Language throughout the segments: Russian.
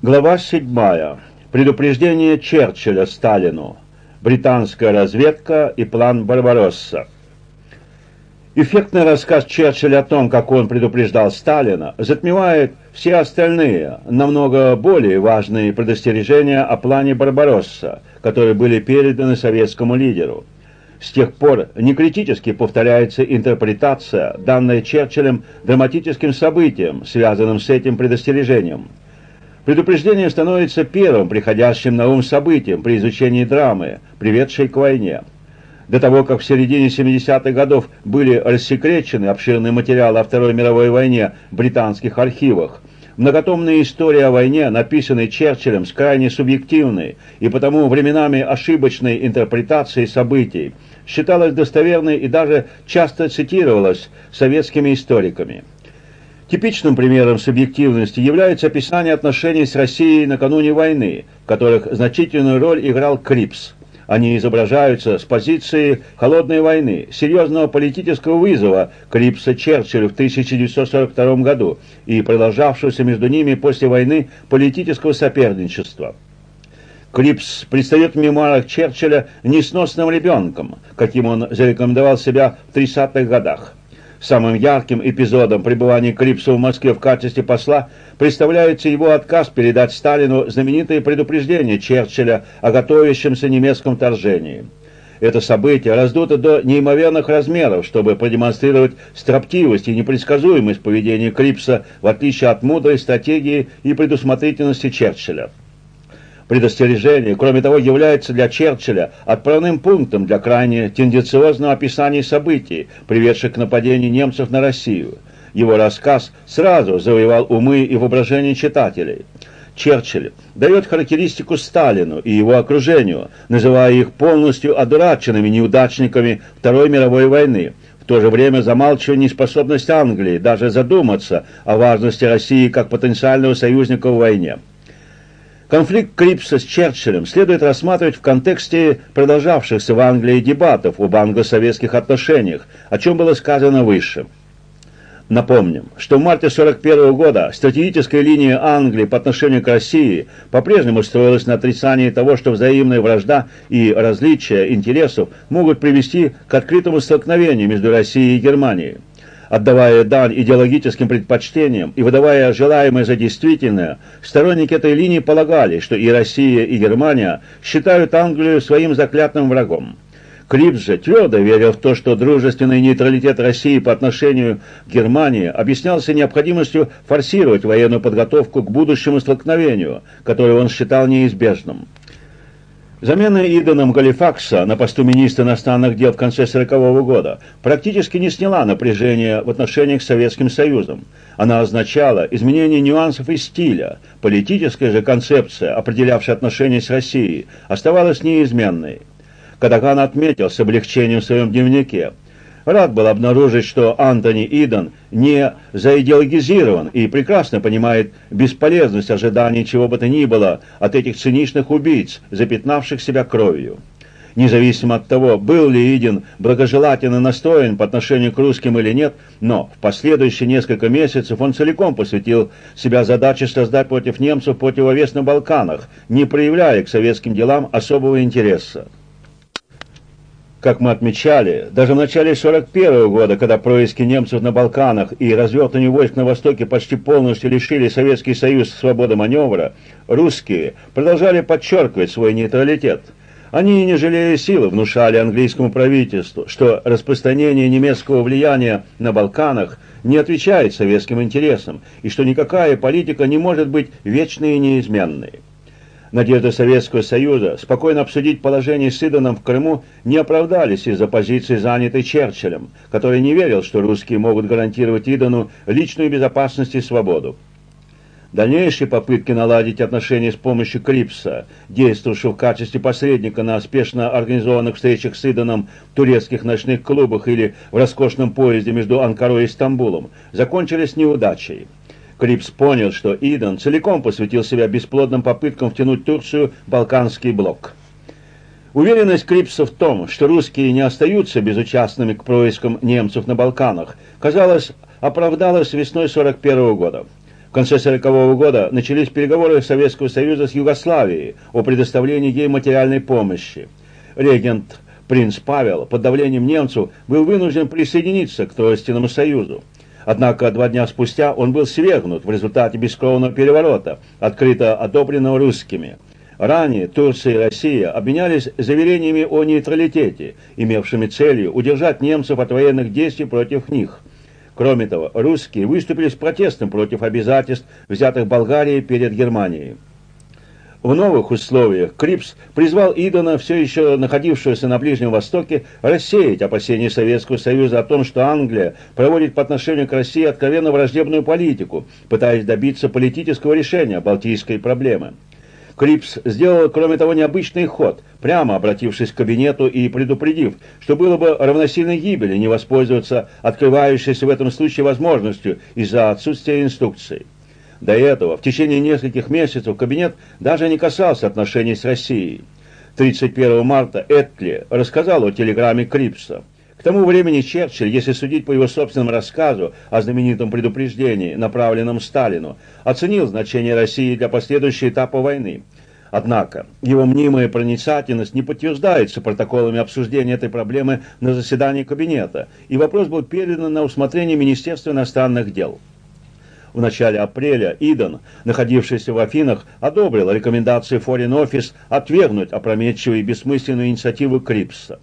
Глава 7. Предупреждение Черчилля Сталину. Британская разведка и план Барбаросса. Эффектный рассказ Черчилля о том, как он предупреждал Сталина, затмевает все остальные, намного более важные предостережения о плане Барбаросса, которые были переданы советскому лидеру. С тех пор некритически повторяется интерпретация, данная Черчиллем драматическим событием, связанным с этим предостережением – Предупреждение становится первым приходящим на ум событием при изучении драмы, приведшей к войне. До того, как в середине 70-х годов были рассекречены обширные материалы о Второй мировой войне в британских архивах, многотомная история о войне, написанная Черчиллем с крайне субъективной и потому временами ошибочной интерпретацией событий, считалась достоверной и даже часто цитировалась советскими историками. Типичным примером субъективности является описание отношений с Россией накануне войны, в которых значительную роль играл Крипс. Они изображаются с позиции холодной войны, серьезного политического вызова Крипса Черчиллю в 1942 году и продолжавшегося между ними после войны политического соперничества. Крипс предстает в мемуарах Черчилля несносным ребенком, каким он зарекомендовал себя в 30-х годах. Самым ярким эпизодом пребывания Крипса в Москве в качестве посла представляется его отказ передать Сталину знаменитое предупреждение Черчилля о готовящемся немецком вторжении. Это событие раздуто до неимоверных размеров, чтобы продемонстрировать строптивость и непредсказуемость поведения Крипса, в отличие от мудрой стратегии и предусмотрительности Черчилля. Предостережение, кроме того, является для Черчилля отправным пунктом для крайне тенденциозного описания событий, приведших к нападению немцев на Россию. Его рассказ сразу завоевал умы и воображение читателей. Черчилль дает характеристику Сталину и его окружению, называя их полностью одураченными неудачниками Второй мировой войны, в то же время замалчивая неспособность Англии даже задуматься о важности России как потенциального союзника в войне. Конфликт Крипса с Черчиллем следует рассматривать в контексте продолжавшихся в Англии дебатов об англо-советских отношениях, о чем было сказано выше. Напомним, что в марте 1941 года стратегическая линия Англии по отношению к России по-прежнему строилась на отрицании того, что взаимная вражда и различия интересов могут привести к открытому столкновению между Россией и Германией отдавая дань идеологическим предпочтениям и выдавая желаемое за действительное, сторонники этой линии полагали, что и Россия, и Германия считают Англию своим заклятым врагом. Крипс же твердо верил в то, что дружественный нейтралитет России по отношению к Германии объяснялся необходимостью форсировать военную подготовку к будущему столкновению, которое он считал неизбежным. Замена Иденом Галифакса на посту министра иностранных дел в конце 1940 года практически не сняла напряжение в отношениях с Советским Союзом. Она означала изменение нюансов и стиля. Политическая же концепция, определявшая отношения с Россией, оставалась неизменной. Кадаган отметил с облегчением в своем дневнике – Рад был обнаружить, что Антони Иден не заидеологизирован и прекрасно понимает бесполезность ожиданий чего бы то ни было от этих циничных убийц, запятнавших себя кровью. Независимо от того, был ли Иден благожелательно настроен по отношению к русским или нет, но в последующие несколько месяцев он целиком посвятил себя задаче создать против немцев противовес на Балканах, не проявляя к советским делам особого интереса. Как мы отмечали, даже в начале 1941 года, когда происки немцев на Балканах и развертывание войск на Востоке почти полностью лишили Советский Союз свободы маневра, русские продолжали подчеркивать свой нейтралитет. Они, не жалея силы, внушали английскому правительству, что распространение немецкого влияния на Балканах не отвечает советским интересам, и что никакая политика не может быть вечной и неизменной. Надежды Советского Союза спокойно обсудить положение с Иданом в Крыму не оправдались из-за позиции, занятой Черчиллем, который не верил, что русские могут гарантировать Идану личную безопасность и свободу. Дальнейшие попытки наладить отношения с помощью Крипса, действовавшего в качестве посредника на спешно организованных встречах с Иданом в турецких ночных клубах или в роскошном поезде между Анкарой и Стамбулом, закончились неудачей. Крипс понял, что Иден целиком посвятил себя бесплодным попыткам втянуть Турцию в Балканский блок. Уверенность Крипса в том, что русские не остаются безучастными к проискам немцев на Балканах, казалось, оправдалась весной 41 года. В конце 1940 года начались переговоры Советского Союза с Югославией о предоставлении ей материальной помощи. Регент принц Павел под давлением немцев был вынужден присоединиться к Тройственному Союзу. Однако два дня спустя он был свергнут в результате бескровного переворота, открыто одобренного русскими. Ранее Турция и Россия обменялись заверениями о нейтралитете, имевшими целью удержать немцев от военных действий против них. Кроме того, русские выступили с протестом против обязательств, взятых Болгарией перед Германией. В новых условиях Крипс призвал Идона, все еще находившегося на Ближнем Востоке, рассеять опасения Советского Союза о том, что Англия проводит по отношению к России откровенно враждебную политику, пытаясь добиться политического решения Балтийской проблемы. Крипс сделал, кроме того, необычный ход, прямо обратившись к кабинету и предупредив, что было бы равносильной гибели не воспользоваться открывающейся в этом случае возможностью из-за отсутствия инструкций. До этого, в течение нескольких месяцев, кабинет даже не касался отношений с Россией. 31 марта Этли рассказал о телеграмме Крипса. К тому времени Черчилль, если судить по его собственному рассказу о знаменитом предупреждении, направленном Сталину, оценил значение России для последующего этапа войны. Однако его мнимая проницательность не подтверждается протоколами обсуждения этой проблемы на заседании кабинета, и вопрос был передан на усмотрение Министерства иностранных дел. В начале апреля Иден, находившийся в Афинах, одобрил рекомендации Foreign Office отвергнуть опрометчивую и бессмысленную инициативу Крипса.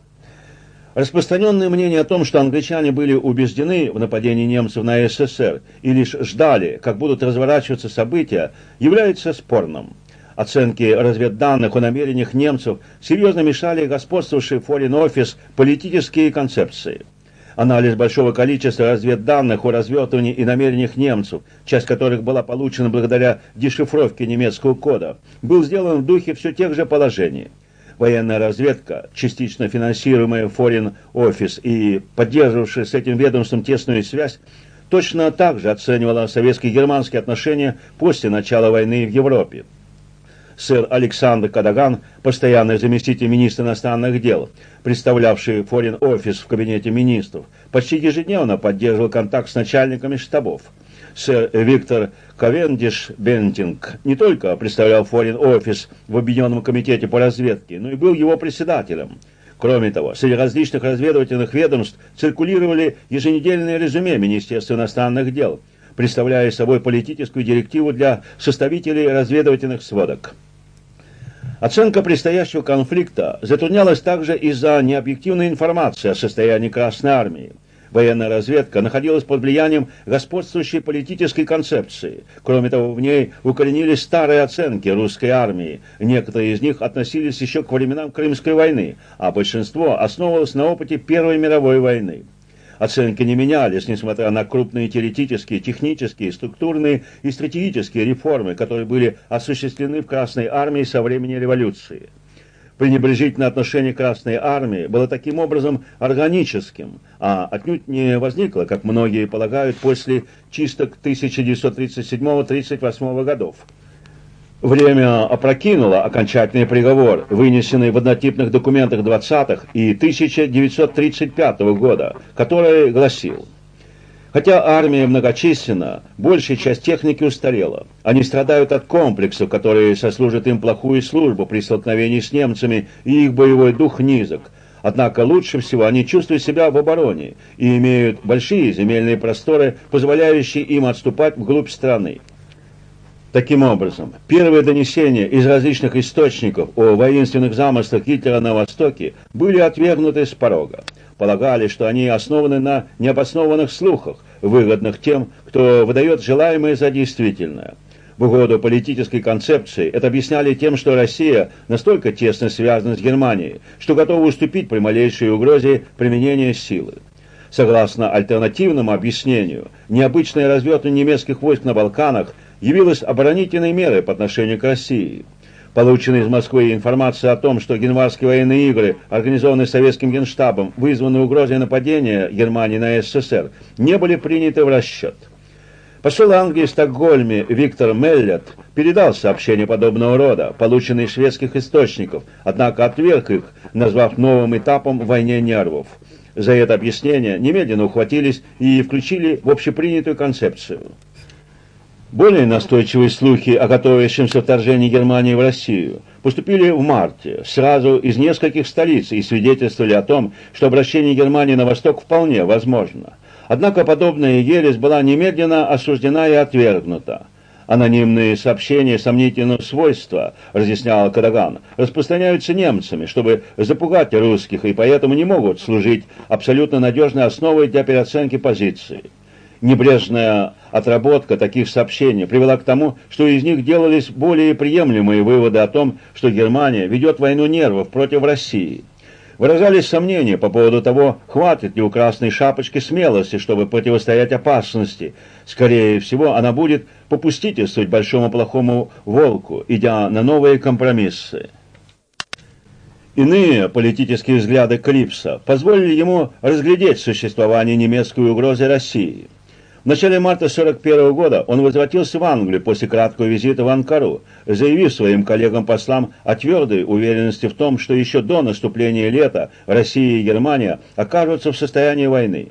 Распространенное мнение о том, что англичане были убеждены в нападении немцев на СССР и лишь ждали, как будут разворачиваться события, является спорным. Оценки разведданных о намерениях немцев серьезно мешали господствовавшей Foreign Office политические концепции. Анализ большого количества разведданных о развертывании и намерениях немцев, часть которых была получена благодаря дешифровке немецкого кода, был сделан в духе все тех же положений. Военная разведка, частично финансируемая Foreign Office и поддерживавшая с этим ведомством тесную связь, точно так же оценивала советско-германские отношения после начала войны в Европе сэр Александр Кадаган, постоянный заместитель министра иностранных дел, представлявший Foreign Office в кабинете министров, почти ежедневно поддерживал контакт с начальниками штабов. Сэр Виктор Ковендиш Бентинг не только представлял Foreign Office в Объединенном комитете по разведке, но и был его председателем. Кроме того, среди различных разведывательных ведомств циркулировали еженедельные резюме Министерства иностранных дел, представляя собой политическую директиву для составителей разведывательных сводок. Оценка предстоящего конфликта затруднялась также из-за необъективной информации о состоянии Красной Армии. Военная разведка находилась под влиянием господствующей политической концепции. Кроме того, в ней укоренились старые оценки русской армии. Некоторые из них относились еще к временам Крымской войны, а большинство основывалось на опыте Первой мировой войны. Оценки не менялись, несмотря на крупные теоретические, технические, структурные и стратегические реформы, которые были осуществлены в Красной армии со времени революции. Пренебрежительное отношение Красной армии было таким образом органическим, а отнюдь не возникло, как многие полагают, после чисток 1937-1938 годов. Время опрокинуло окончательный приговор, вынесенный в однотипных документах 20-х и 1935 года, который гласил Хотя армия многочисленна, большая часть техники устарела. Они страдают от комплексов, которые сослужат им плохую службу при столкновении с немцами, и их боевой дух низок. Однако лучше всего они чувствуют себя в обороне и имеют большие земельные просторы, позволяющие им отступать вглубь страны. Таким образом, первые донесения из различных источников о воинственных замыслах Гитлера на Востоке были отвергнуты с порога. Полагали, что они основаны на необоснованных слухах, выгодных тем, кто выдает желаемое за действительное. В угоду политической концепции это объясняли тем, что Россия настолько тесно связана с Германией, что готова уступить при малейшей угрозе применения силы. Согласно альтернативному объяснению, необычное развертывание немецких войск на Балканах – явилась оборонительной мерой по отношению к России. Полученная из Москвы информация о том, что генварские военные игры, организованные советским генштабом, вызваны угрозой нападения Германии на СССР, не были приняты в расчет. Посол Англии в Стокгольме Виктор Меллет передал сообщения подобного рода, полученные из шведских источников, однако отверг их, назвав новым этапом в войне нервов. За это объяснение немедленно ухватились и включили в общепринятую концепцию. Более настойчивые слухи о готовящемся вторжении Германии в Россию поступили в марте, сразу из нескольких столиц и свидетельствовали о том, что обращение Германии на восток вполне возможно. Однако подобная ересь была немедленно осуждена и отвергнута. Анонимные сообщения сомнительного свойства, разъяснял Кадаган, распространяются немцами, чтобы запугать русских, и поэтому не могут служить абсолютно надежной основой для переоценки позиции. Небрежная отработка таких сообщений привела к тому, что из них делались более приемлемые выводы о том, что Германия ведет войну нервов против России. Выражались сомнения по поводу того, хватит ли у Красной Шапочки смелости, чтобы противостоять опасности. Скорее всего, она будет попустительствовать большому плохому волку, идя на новые компромиссы. Иные политические взгляды Клипса позволили ему разглядеть существование немецкой угрозы России. В начале марта 1941 года он возвратился в Англию после краткого визита в Анкару, заявив своим коллегам-послам о твердой уверенности в том, что еще до наступления лета Россия и Германия окажутся в состоянии войны.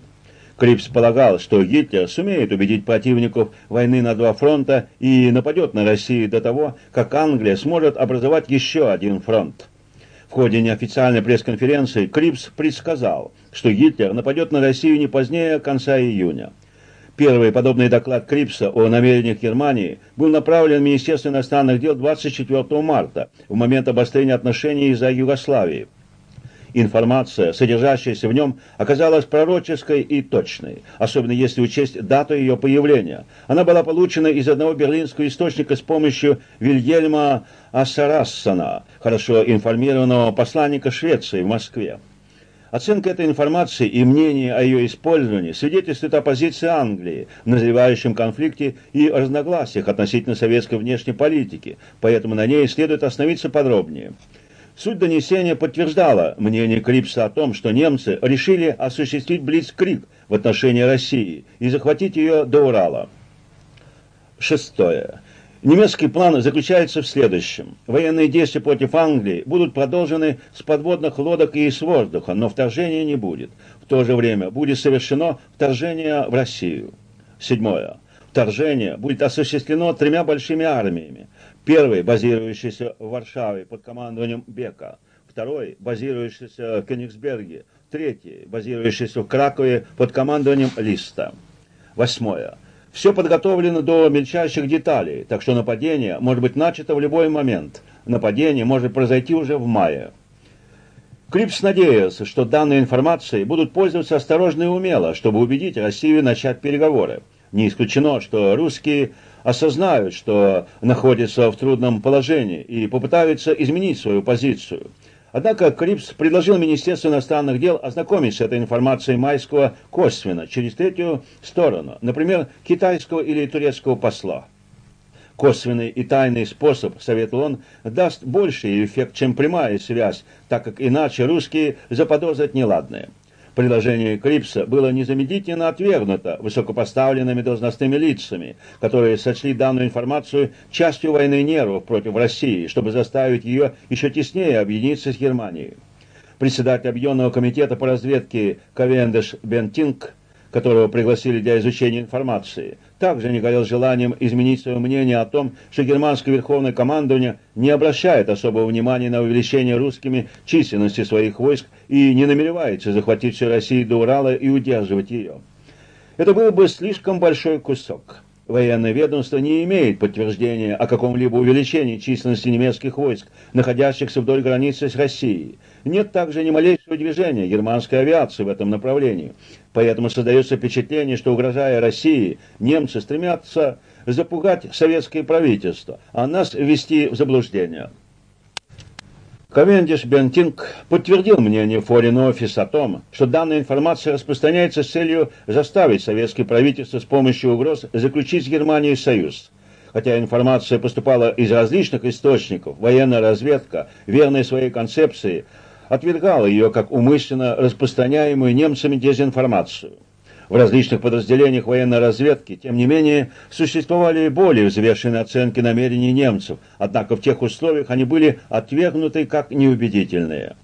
Крипс полагал, что Гитлер сумеет убедить противников войны на два фронта и нападет на Россию до того, как Англия сможет образовать еще один фронт. В ходе неофициальной пресс-конференции Крипс предсказал, что Гитлер нападет на Россию не позднее конца июня. Первый подобный доклад Крипса о намерениях Германии был направлен в Министерство иностранных дел 24 марта, в момент обострения отношений из-за Югославии. Информация, содержащаяся в нем, оказалась пророческой и точной, особенно если учесть дату ее появления. Она была получена из одного берлинского источника с помощью Вильгельма Ассарассона, хорошо информированного посланника Швеции в Москве. Оценка этой информации и мнение о ее использовании свидетельствует о позиции Англии в назревающем конфликте и разногласиях относительно советской внешней политики, поэтому на ней следует остановиться подробнее. Суть донесения подтверждала мнение Крипса о том, что немцы решили осуществить блицкрик в отношении России и захватить ее до Урала. Шестое. Немецкий план заключается в следующем. Военные действия против Англии будут продолжены с подводных лодок и с воздуха, но вторжения не будет. В то же время будет совершено вторжение в Россию. Седьмое. Вторжение будет осуществлено тремя большими армиями. Первый, базирующийся в Варшаве под командованием Бека. Второй, базирующийся в Кёнигсберге. Третий, базирующийся в Кракове под командованием Листа. Восьмое. Все подготовлено до мельчайших деталей, так что нападение может быть начато в любой момент. Нападение может произойти уже в мае. Крипс надеялся, что данной информацией будут пользоваться осторожно и умело, чтобы убедить Россию начать переговоры. Не исключено, что русские осознают, что находятся в трудном положении и попытаются изменить свою позицию. Однако Крипс предложил Министерству иностранных дел ознакомить с этой информацией Майского косвенно, через третью сторону, например, китайского или турецкого посла. Косвенный и тайный способ, советовал он, даст больший эффект, чем прямая связь, так как иначе русские заподозрят неладное. Предложение Крипса было незамедлительно отвергнуто высокопоставленными должностными лицами, которые сочли данную информацию частью войны нервов против России, чтобы заставить ее еще теснее объединиться с Германией. Председатель Объединенного комитета по разведке Кавендеш Бентинг которого пригласили для изучения информации, также не горел желанием изменить свое мнение о том, что германское верховное командование не обращает особого внимания на увеличение русскими численности своих войск и не намеревается захватить всю Россию до Урала и удерживать ее. Это был бы слишком большой кусок. Военное ведомство не имеет подтверждения о каком-либо увеличении численности немецких войск, находящихся вдоль границы с Россией. Нет также ни малейшего движения германской авиации в этом направлении. Поэтому создается впечатление, что, угрожая России, немцы стремятся запугать советское правительство, а нас ввести в заблуждение. Ковендиш Бентинг подтвердил мнение Foreign Office о том, что данная информация распространяется с целью заставить советское правительство с помощью угроз заключить с Германией союз. Хотя информация поступала из различных источников, военная разведка, верная своей концепции, отвергала ее как умышленно распространяемую немцами дезинформацию. В различных подразделениях военной разведки, тем не менее, существовали более взвешенные оценки намерений немцев, однако в тех условиях они были отвергнуты как неубедительные.